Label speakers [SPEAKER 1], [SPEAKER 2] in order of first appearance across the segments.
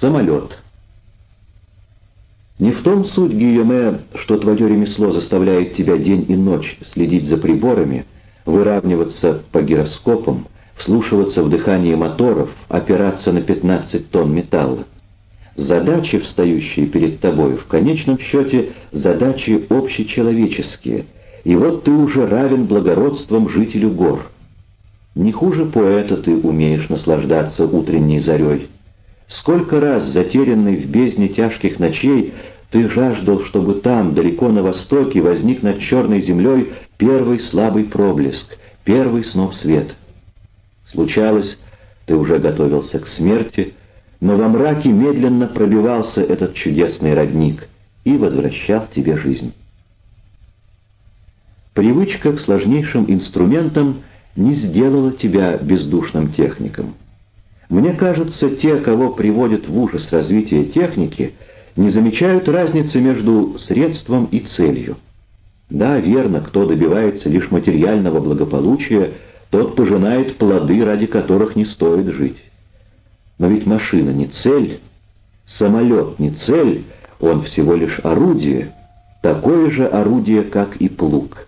[SPEAKER 1] Самолет. Не в том суть, Гийоме, что твое ремесло заставляет тебя день и ночь следить за приборами, выравниваться по гироскопам, вслушиваться в дыхание моторов, опираться на 15 тонн металла. Задачи, встающие перед тобой, в конечном счете задачи общечеловеческие, и вот ты уже равен благородством жителю гор. Не хуже поэта ты умеешь наслаждаться утренней зарей, Сколько раз, затерянный в бездне тяжких ночей, ты жаждал, чтобы там, далеко на востоке, возник над черной землей первый слабый проблеск, первый снов свет. Случалось, ты уже готовился к смерти, но во мраке медленно пробивался этот чудесный родник и возвращал тебе жизнь. Привычка к сложнейшим инструментам не сделала тебя бездушным техником. Мне кажется, те, кого приводит в ужас развитие техники, не замечают разницы между средством и целью. Да, верно, кто добивается лишь материального благополучия, тот пожинает плоды, ради которых не стоит жить. Но ведь машина не цель, самолет не цель, он всего лишь орудие, такое же орудие, как и плуг.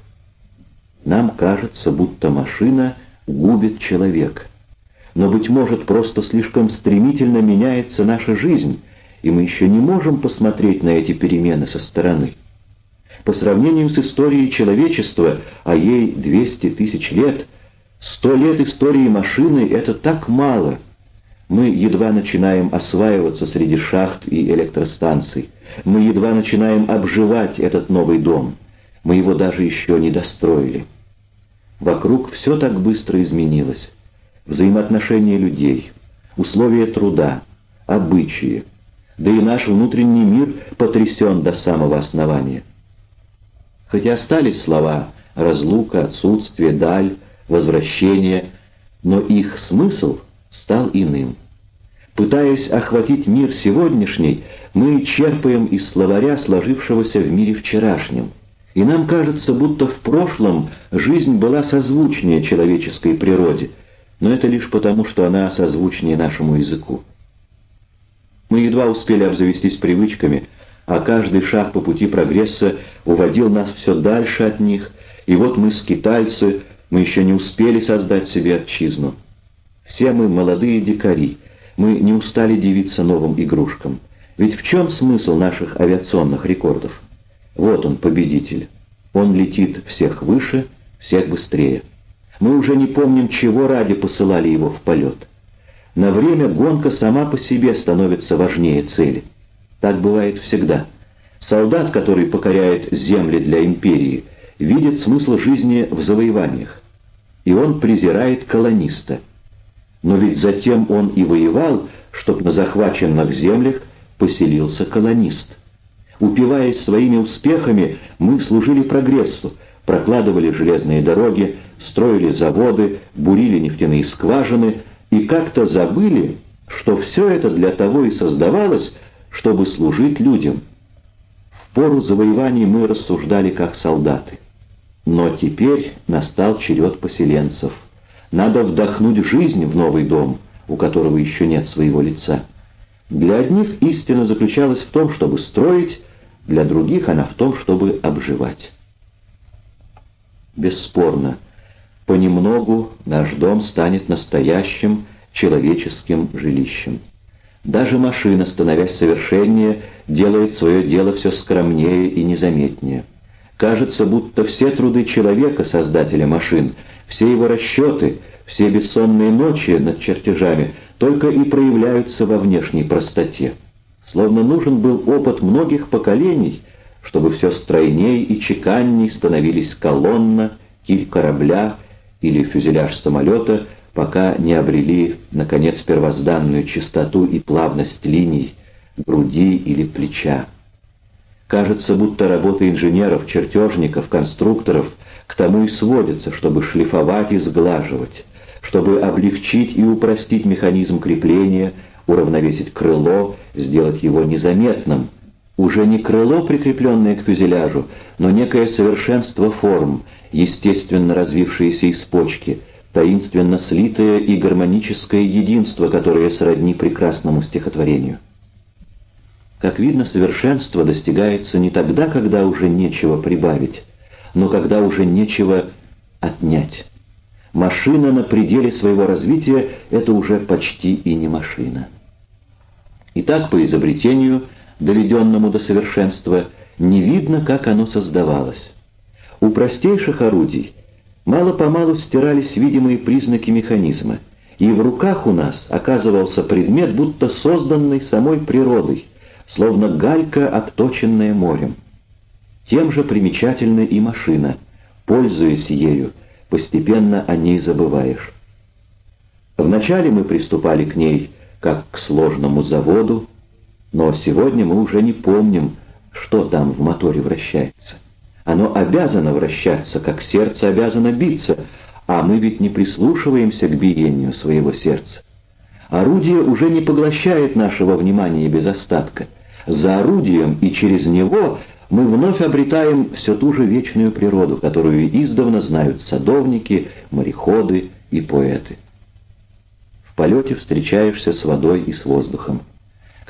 [SPEAKER 1] Нам кажется, будто машина губит человека но, быть может, просто слишком стремительно меняется наша жизнь, и мы еще не можем посмотреть на эти перемены со стороны. По сравнению с историей человечества, а ей 200 тысяч лет, 100 лет истории машины — это так мало. Мы едва начинаем осваиваться среди шахт и электростанций. Мы едва начинаем обживать этот новый дом. Мы его даже еще не достроили. Вокруг все так быстро изменилось взаимоотношения людей, условия труда, обычаи, да и наш внутренний мир потрясен до самого основания. Хотя остались слова «разлука», «отсутствие», «даль», «возвращение», но их смысл стал иным. Пытаясь охватить мир сегодняшний, мы черпаем из словаря, сложившегося в мире вчерашнем. И нам кажется, будто в прошлом жизнь была созвучнее человеческой природе, но это лишь потому, что она созвучнее нашему языку. Мы едва успели обзавестись привычками, а каждый шаг по пути прогресса уводил нас все дальше от них, и вот мы скитальцы, мы еще не успели создать себе отчизну. Все мы молодые дикари, мы не устали дивиться новым игрушкам. Ведь в чем смысл наших авиационных рекордов? Вот он, победитель. Он летит всех выше, всех быстрее. Мы уже не помним, чего ради посылали его в полет. На время гонка сама по себе становится важнее цели. Так бывает всегда. Солдат, который покоряет земли для империи, видит смысл жизни в завоеваниях. И он презирает колониста. Но ведь затем он и воевал, чтобы на захваченных землях поселился колонист. Упиваясь своими успехами, мы служили прогрессу, прокладывали железные дороги, строили заводы, бурили нефтяные скважины и как-то забыли, что все это для того и создавалось, чтобы служить людям. В пору завоеваний мы рассуждали как солдаты. Но теперь настал черед поселенцев. Надо вдохнуть жизнь в новый дом, у которого еще нет своего лица. Для одних истина заключалась в том, чтобы строить, для других она в том, чтобы обживать. Бесспорно, понемногу наш дом станет настоящим человеческим жилищем. Даже машина, становясь совершеннее, делает свое дело все скромнее и незаметнее. Кажется, будто все труды человека, создателя машин, все его расчеты, все бессонные ночи над чертежами только и проявляются во внешней простоте. Словно нужен был опыт многих поколений, чтобы все стройней и чеканней становились колонна, киль корабля или фюзеляж самолета, пока не обрели, наконец, первозданную чистоту и плавность линий, груди или плеча. Кажется, будто работа инженеров, чертежников, конструкторов к тому и сводится, чтобы шлифовать и сглаживать, чтобы облегчить и упростить механизм крепления, уравновесить крыло, сделать его незаметным. Уже не крыло, прикрепленное к фюзеляжу, но некое совершенство форм — естественно развившееся из почки, таинственно слитое и гармоническое единство, которое сродни прекрасному стихотворению. Как видно, совершенство достигается не тогда, когда уже нечего прибавить, но когда уже нечего отнять. Машина на пределе своего развития — это уже почти и не машина. Итак, по изобретению, доведенному до совершенства, не видно, как оно создавалось. У простейших орудий мало-помалу стирались видимые признаки механизма, и в руках у нас оказывался предмет, будто созданный самой природой, словно галька, обточенная морем. Тем же примечательна и машина. Пользуясь ею, постепенно о ней забываешь. Вначале мы приступали к ней как к сложному заводу, но сегодня мы уже не помним, что там в моторе вращается. Оно обязано вращаться, как сердце обязано биться, а мы ведь не прислушиваемся к биению своего сердца. Орудие уже не поглощает нашего внимания без остатка. За орудием и через него мы вновь обретаем все ту же вечную природу, которую издавна знают садовники, мореходы и поэты. В полете встречаешься с водой и с воздухом.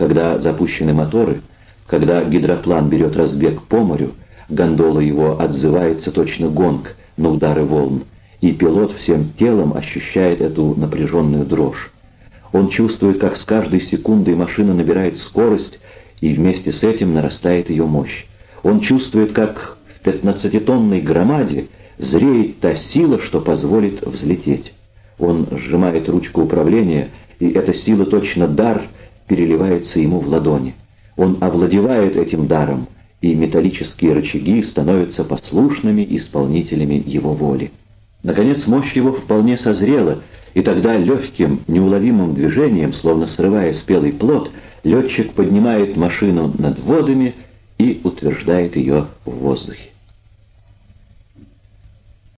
[SPEAKER 1] Когда запущены моторы, когда гидроплан берет разбег по морю, гондола его отзывается точно гонг на удары волн, и пилот всем телом ощущает эту напряженную дрожь. Он чувствует, как с каждой секундой машина набирает скорость, и вместе с этим нарастает ее мощь. Он чувствует, как в пятнадцатитонной громаде зреет та сила, что позволит взлететь. Он сжимает ручку управления, и эта сила, точно дар, переливается ему в ладони. Он овладевает этим даром, и металлические рычаги становятся послушными исполнителями его воли. Наконец, мощь его вполне созрела, и тогда легким, неуловимым движением, словно срывая спелый плод, летчик поднимает машину над водами и утверждает ее в воздухе.